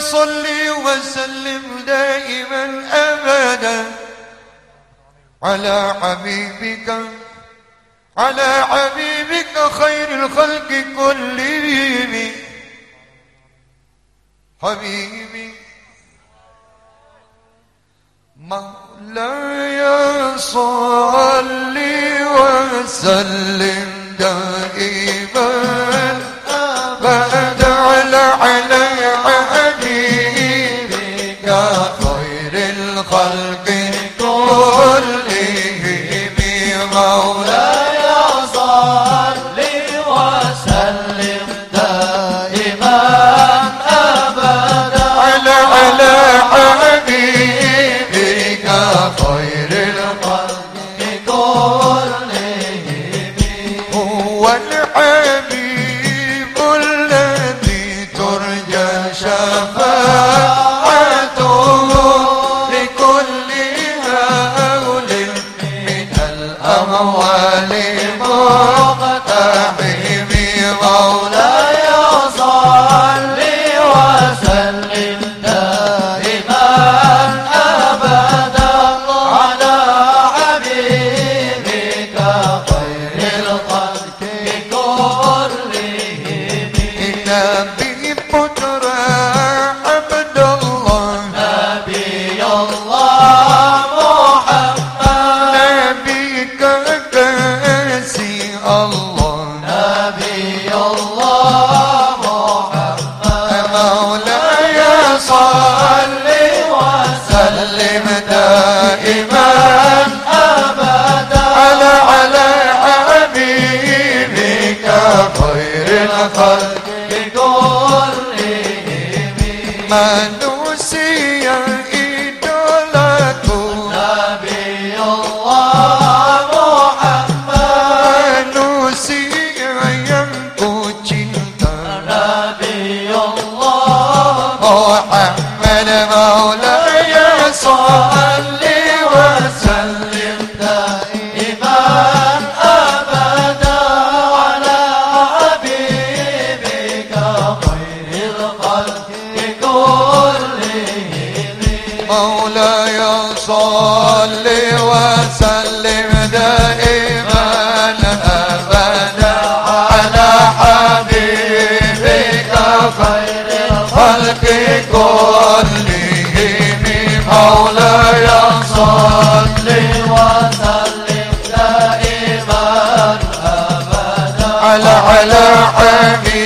صل وسلم دائما أبدا. على حبيبك على حبيبك خير الخلق كلهم. حبيبي. مولاي وسلم دائما أبدا. على حبيبك خير الخلق كلهم. هو الحبيب الذي ترجى شفاعته. كلهم مولاي صل وسلم دائما أبدا على حبيبك خير الخلق كلهم. مولاي صل وسلم دائما أبدا على على حبيبك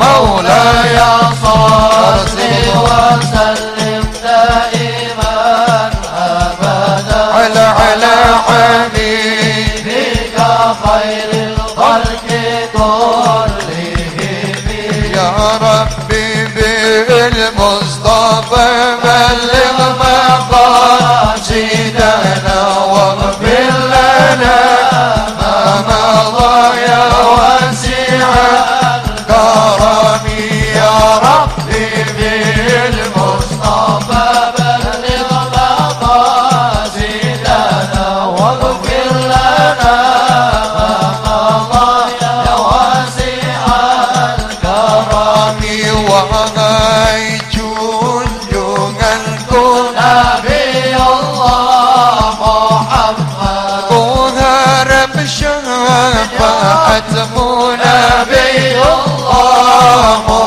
مولاي صل وسلم دائما أبدا. على على حبيبي بك خير الخلق كلهم. يا ربي بالمصطفى بلغ مقاصدنا syafaatmu Nabi Allah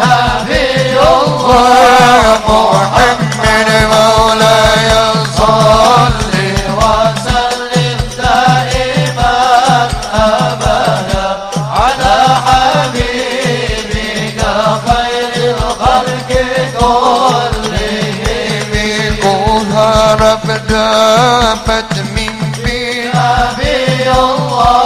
نبي الله محمد مولاي وسلم دائما أبدا على حبيبك خير الخلق كلهم. رب دابت من بي نبي الله.